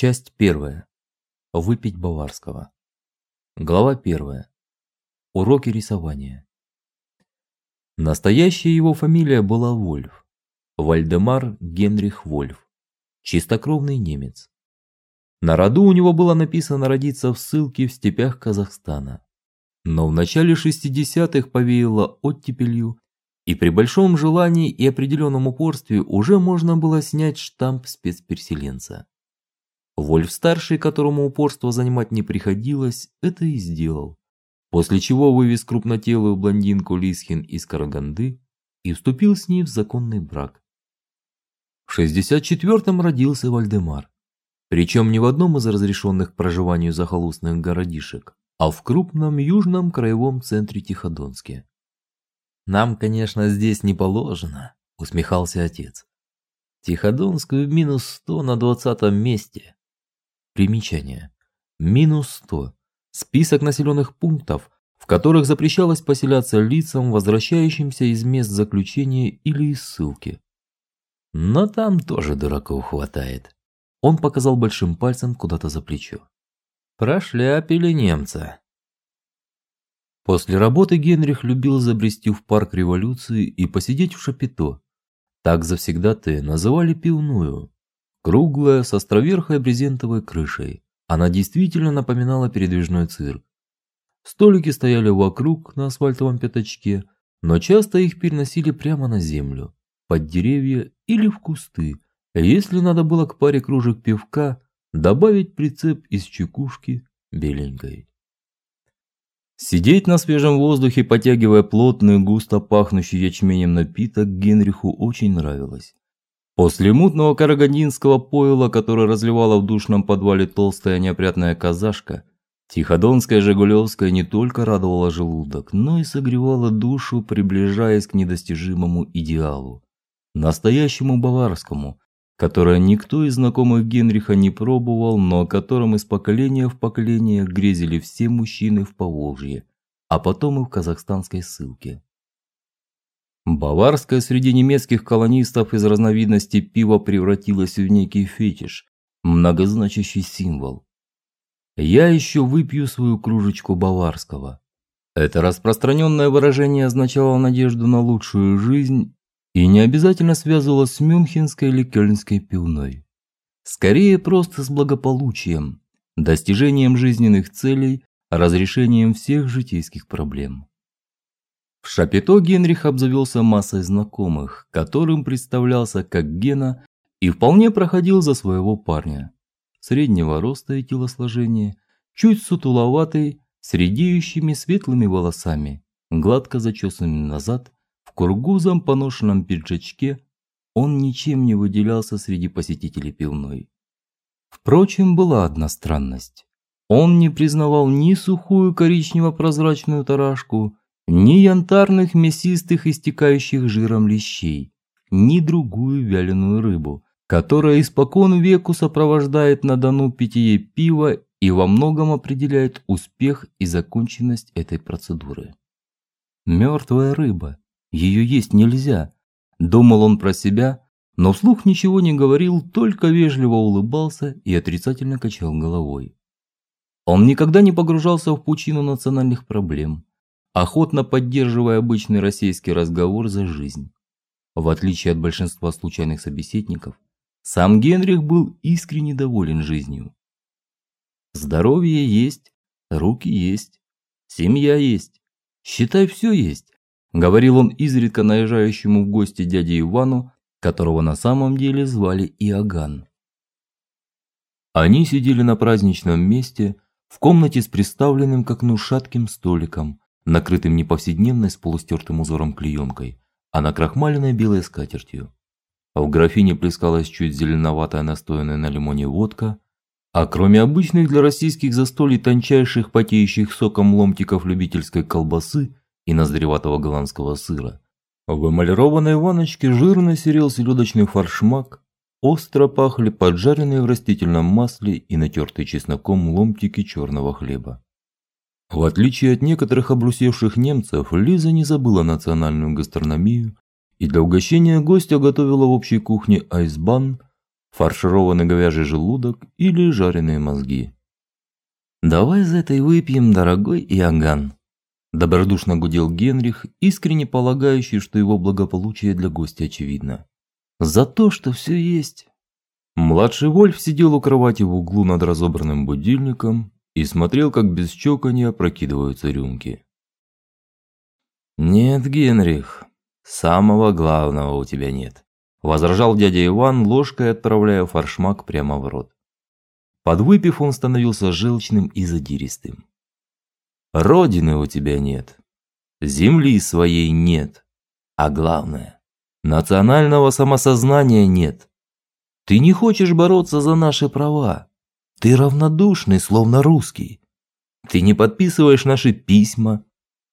Часть первая. Выпить баварского. Глава первая. Уроки рисования. Настоящая его фамилия была Вольф. Вальдемар Генрих Вольф. Чистокровный немец. На роду у него было написано родиться в ссылке в степях Казахстана. Но в начале 60-х повеяло оттепелью, и при большом желании и определенном упорстве уже можно было снять штамп спецпереселенца. Вольф-старший, которому упорство занимать не приходилось, это и сделал. После чего вывез крупнотелую блондинку Лисхин из Караганды и вступил с ней в законный брак. В 64-м родился Вальдемар. Причем не в одном из разрешенных проживанию захолустных городишек, а в крупном южном краевом центре Тиходонске. Нам, конечно, здесь не положено, усмехался отец. Тиходонск в минус сто на двадцатом месте. Примечание. Минус 100. Список населенных пунктов, в которых запрещалось поселяться лицам, возвращающимся из мест заключения или из ссылки. Но там тоже дураков хватает. Он показал большим пальцем куда-то за плечо. Прошляпили немца. После работы Генрих любил забрести в парк Революции и посидеть в шапито. Так завсегда-то называли пивную, Круглая, с островерхой брезентовой крышей. Она действительно напоминала передвижной цирк. Столики стояли вокруг на асфальтовом пятачке, но часто их переносили прямо на землю, под деревья или в кусты. Если надо было к паре кружек пивка добавить прицеп из чекушки беленькой. Сидеть на свежем воздухе, потягивая плотный, густо пахнущий ячменем напиток, Генриху очень нравилось. После мутного карагандинского пойла, которое разливала в душном подвале толстая неопрятная казашка, Тиходонская Жигулевская не только радовала желудок, но и согревала душу, приближаясь к недостижимому идеалу, настоящему баварскому, которое никто из знакомых Генриха не пробовал, но о котором из поколения в поколение грезили все мужчины в Поволжье, а потом и в казахстанской ссылке. Баварское среди немецких колонистов из разновидности пива превратилось в некий фетиш, многозначащий символ. Я еще выпью свою кружечку баварского. Это распространенное выражение означало надежду на лучшую жизнь и не обязательно связывалось с мюнхенской или кёльнской пивной. Скорее просто с благополучием, достижением жизненных целей, разрешением всех житейских проблем. В Шапито Генрих обзавелся массой знакомых, которым представлялся как Гена и вполне проходил за своего парня. Среднего роста и телосложения, чуть сутуловатый, с редеющими светлыми волосами, гладко зачесанными назад, в кургузом поношенном пиджачке, он ничем не выделялся среди посетителей пивной. Впрочем, была одна странность. Он не признавал ни сухую коричнево-прозрачную тарашку, ни янтарных мясистых истекающих жиром лещей, ни другую вяленую рыбу, которая испокон веку сопровождает на Дону питье пива и во многом определяет успех и законченность этой процедуры. Мертвая рыба, ее есть нельзя, думал он про себя, но вслух ничего не говорил, только вежливо улыбался и отрицательно качал головой. Он никогда не погружался в пучину национальных проблем охотно поддерживая обычный российский разговор за жизнь. В отличие от большинства случайных собеседников, сам Генрих был искренне доволен жизнью. Здоровье есть, руки есть, семья есть, считай все есть, говорил он изредка наезжающему в гости дяде Ивану, которого на самом деле звали Иоганн. Они сидели на праздничном месте в комнате с приставленным к окну шатким столиком, накрытым не повседневной с полустертым узором клеенкой, а накрахмаленной белой скатертью. А в графине плескалась чуть зеленоватая настоянная на лимоне водка, а кроме обычных для российских застолий тончайших потеющих соком ломтиков любительской колбасы и ноздреватого голландского сыра, в эмалированной ванночке жирно серел селедочный форшмак, остро пахли поджаренные в растительном масле и натертые чесноком ломтики черного хлеба. В отличие от некоторых обрусевших немцев, Лиза не забыла национальную гастрономию и для угощения гостя готовила в общей кухне айсбан, фаршированный говяжий желудок или жареные мозги. Давай за этой выпьем, дорогой Иоганн, добродушно гудел Генрих, искренне полагающий, что его благополучие для гостя очевидно. За то, что все есть. Младший Вольф сидел у кровати в углу над разобранным будильником и смотрел, как без чоканья прокидываются рюмки. Нет, Генрих, самого главного у тебя нет, возражал дядя Иван, ложкой отправляя форшмак прямо в рот. Подвыпив, он становился желчным и задиристым. Родины у тебя нет, земли своей нет, а главное, национального самосознания нет. Ты не хочешь бороться за наши права. Ты равнодушный, словно русский. Ты не подписываешь наши письма,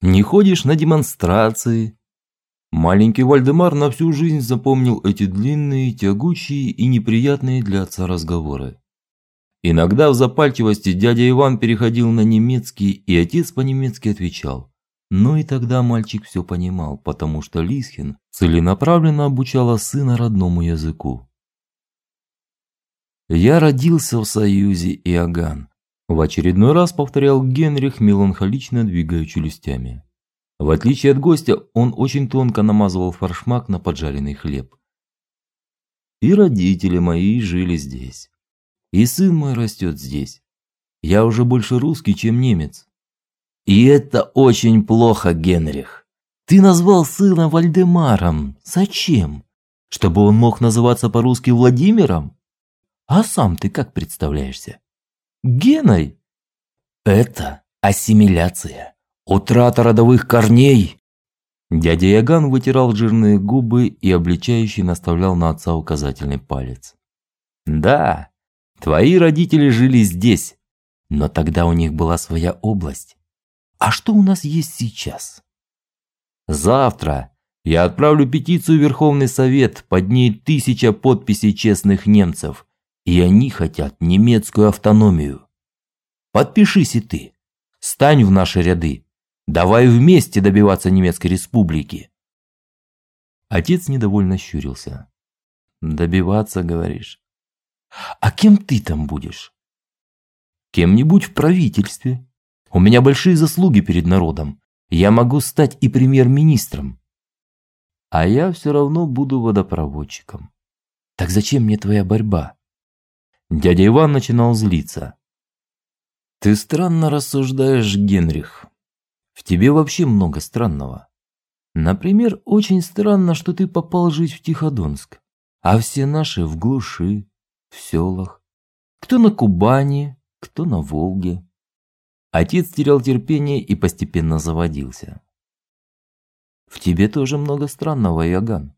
не ходишь на демонстрации. Маленький Вальдемар на всю жизнь запомнил эти длинные, тягучие и неприятные для отца разговоры. Иногда в запальчивости дядя Иван переходил на немецкий, и отец по-немецки отвечал. Но и тогда мальчик все понимал, потому что Лисхин целенаправленно обучала сына родному языку. Я родился в Союзе Иоганн. В очередной раз повторял Генрих, меланхолично двигая челюстями. В отличие от гостя, он очень тонко намазывал форшмак на поджаренный хлеб. И родители мои жили здесь. И сын мой растет здесь. Я уже больше русский, чем немец. И это очень плохо, Генрих. Ты назвал сына Вальдемаром. Зачем? Чтобы он мог называться по-русски Владимиром? А сам ты как представляешься? Геной? Это ассимиляция, утрата родовых корней. Дядя Яган вытирал жирные губы и обличающе наставлял на отца указательный палец. Да, Твои родители жили здесь, но тогда у них была своя область. А что у нас есть сейчас? Завтра я отправлю петицию в Верховный Совет, под ней тысяча подписей честных немцев, и они хотят немецкую автономию. Подпишись и ты. Стань в наши ряды. Давай вместе добиваться немецкой республики. Отец недовольно щурился. Добиваться, говоришь? А кем ты там будешь? Кем-нибудь в правительстве. У меня большие заслуги перед народом. Я могу стать и премьер-министром. А я все равно буду водопроводчиком. Так зачем мне твоя борьба? Дядя Иван начинал злиться. Ты странно рассуждаешь, Генрих. В тебе вообще много странного. Например, очень странно, что ты попал жить в Тиходонск, а все наши в глуши, в селах, кто на Кубани, кто на Волге. Отец терял терпение и постепенно заводился. В тебе тоже много странного, Яган.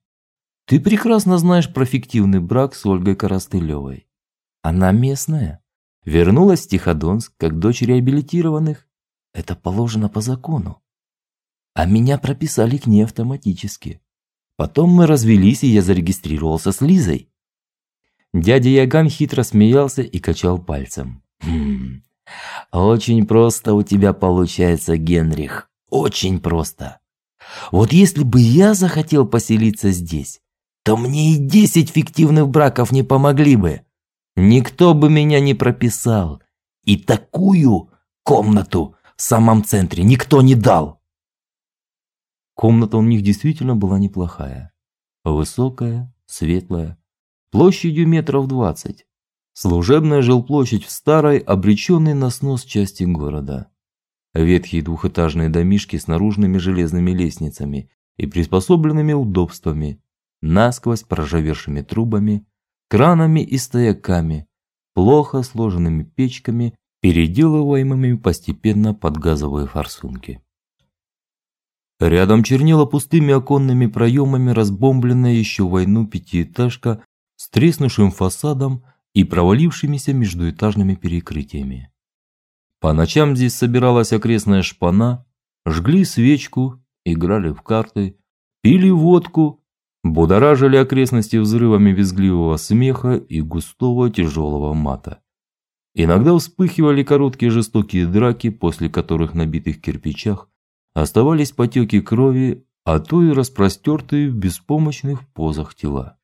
Ты прекрасно знаешь про фиктивный брак с Ольгой Коростылевой. Она местная, вернулась в Тиходонск как дочь реабилитированных. Это положено по закону. А меня прописали к ней автоматически. Потом мы развелись, и я зарегистрировался с Лизой. Дядя Яган хитро смеялся и качал пальцем. «Хм, очень просто у тебя получается, Генрих. Очень просто. Вот если бы я захотел поселиться здесь, то мне и десять фиктивных браков не помогли бы. Никто бы меня не прописал. И такую комнату в самом центре никто не дал. Комната у них действительно была неплохая. Высокая, светлая, площадью метров двадцать. Служебная жилплощадь в старой, обреченной на снос части города. Ветхие двухэтажные домишки с наружными железными лестницами и приспособленными удобствами, насквозь проржавевшими трубами, кранами и стояками, плохо сложенными печками, переделываемыми постепенно под газовые форсунки. Рядом чернела пустыми оконными проемами разбомбленная еще войну пятиэтажка с треснувшим фасадом и провалившимися междуэтажными перекрытиями. По ночам здесь собиралась окрестная шпана, жгли свечку, играли в карты, пили водку, будоражили окрестности взрывами визгливого смеха и густого тяжелого мата. Иногда вспыхивали короткие жестокие драки, после которых на битых кирпичах оставались потеки крови, а то и распростертые в беспомощных позах тела.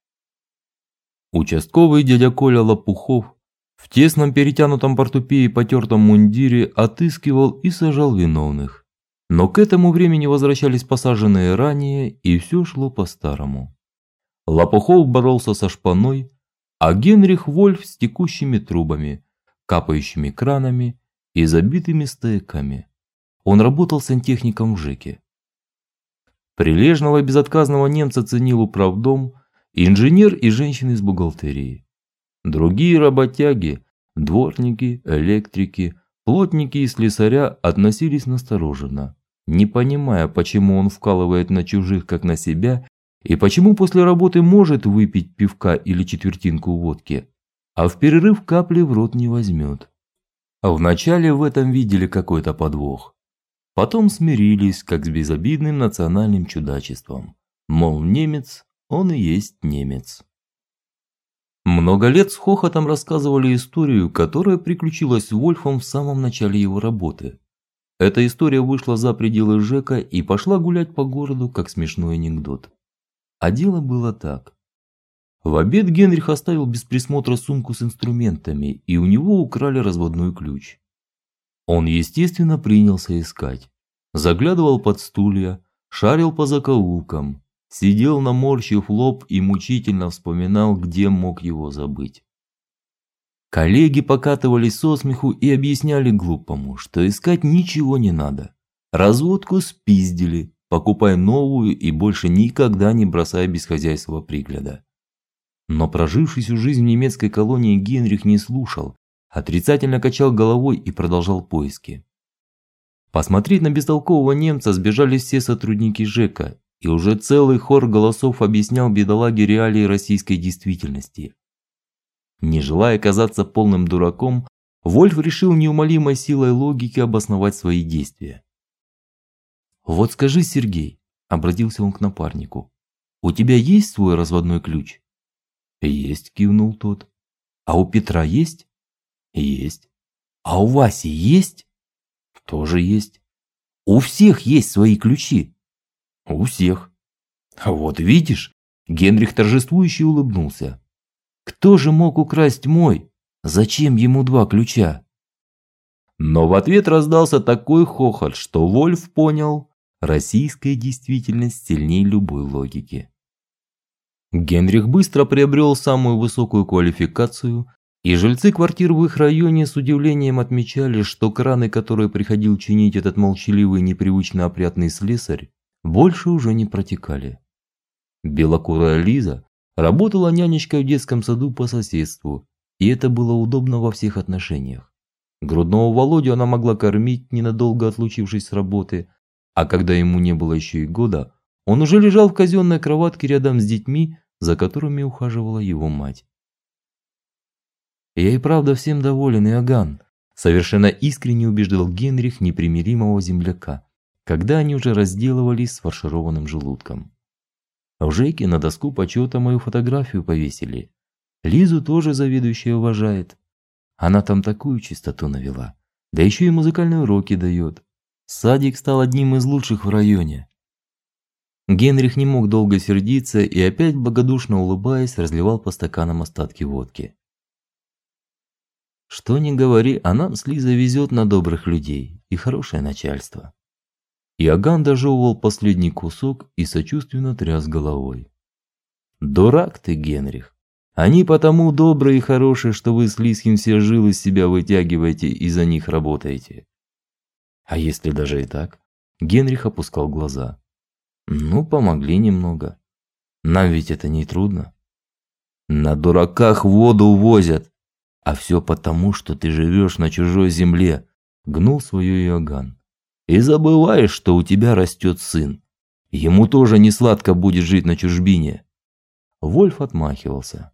Участковый дядя Коля Лопухов в тесном перетянутом портупее и потертом мундире отыскивал и сажал виновных. Но к этому времени возвращались посаженные ранее, и все шло по-старому. Лопухов боролся со шпаной, а Генрих Вольф с текущими трубами, капающими кранами и забитыми стояками. Он работал сантехником в ЖЭКе. Прилежного и безотказного немца ценил управдом, инженер и женщины из бухгалтерии. Другие работяги, дворники, электрики, плотники и слесаря относились настороженно, не понимая, почему он вкалывает на чужих как на себя и почему после работы может выпить пивка или четвертинку водки, а в перерыв капли в рот не возьмет. А вначале в этом видели какой-то подвох. Потом смирились, как с безобидным национальным чудачеством. Мол, немец, он и есть немец. Много лет с хохотом рассказывали историю, которая приключилась с Вольфом в самом начале его работы. Эта история вышла за пределы ЖЭКа и пошла гулять по городу, как смешной анекдот. А дело было так. В обед Генрих оставил без присмотра сумку с инструментами, и у него украли разводной ключ. Он, естественно, принялся искать. Заглядывал под стулья, шарил по закоулкам, сидел наморщив лоб и мучительно вспоминал, где мог его забыть. Коллеги покатывались со смеху и объясняли глупому, что искать ничего не надо. Разводку спиздили, покупай новую и больше никогда не бросай без хозяйства пригляда. Но проживший всю жизнь в немецкой колонии Генрих не слушал, отрицательно качал головой и продолжал поиски. Посмотреть на бестолкового немца сбежали все сотрудники ЖЭКа, и уже целый хор голосов объяснял бедолаге реалии российской действительности. Не желая казаться полным дураком, Вольф решил неумолимой силой логики обосновать свои действия. Вот скажи, Сергей, обратился он к напарнику. У тебя есть свой разводной ключ? Есть, кивнул тот. А у Петра есть? Есть. А у Васи есть? Тоже есть. У всех есть свои ключи. У всех. Вот видишь, Генрих торжествующе улыбнулся. Кто же мог украсть мой? Зачем ему два ключа? Но в ответ раздался такой хохот, что Вольф понял, Российская действительность сильнее любой логики. Генрих быстро приобрел самую высокую квалификацию, и жильцы квартир в их районе с удивлением отмечали, что краны, которые приходил чинить этот молчаливый непривычно опрятный слесарь, больше уже не протекали. Белокурая Лиза работала нянечкой в детском саду по соседству, и это было удобно во всех отношениях. Грудного Володю она могла кормить, ненадолго отлучившись с работы, а когда ему не было еще и года, он уже лежал в казенной кроватке рядом с детьми, за которыми ухаживала его мать. Я и правда всем доволен, Иоганн, совершенно искренне убеждал Генрих непримиримого земляка, когда они уже разделывались с фаршированным желудком. В Жеке на доску почета мою фотографию повесили. Лизу тоже заведующая уважает. Она там такую чистоту навела. Да еще и музыкальные уроки дает. Садик стал одним из лучших в районе. Генрих не мог долго сердиться и опять благодушно улыбаясь разливал по стаканам остатки водки. Что ни говори, а нам с Лизой везет на добрых людей и хорошее начальство. Иоганн дожевывал последний кусок и сочувственно тряс головой. Дурак ты, Генрих. Они потому добрые и хорошие, что вы с Лисхин все жилы из себя вытягиваете и за них работаете. А если даже и так? Генрих опускал глаза. Ну, помогли немного. Нам ведь это не трудно. На дураках воду возят. А все потому, что ты живешь на чужой земле, гнул свое Иоганн. И забываешь, что у тебя растет сын. Ему тоже не сладко будет жить на чужбине. Вольф отмахивался.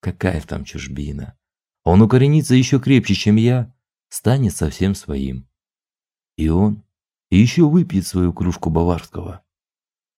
Какая там чужбина? Он укоренится еще крепче, чем я, станет совсем своим. И он еще выпьет свою кружку баварского.